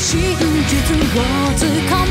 信実をつかむ。